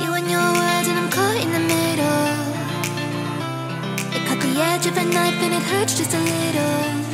You and your words, and I'm caught in the middle. It caught the edge of a knife, and it hurts just a little.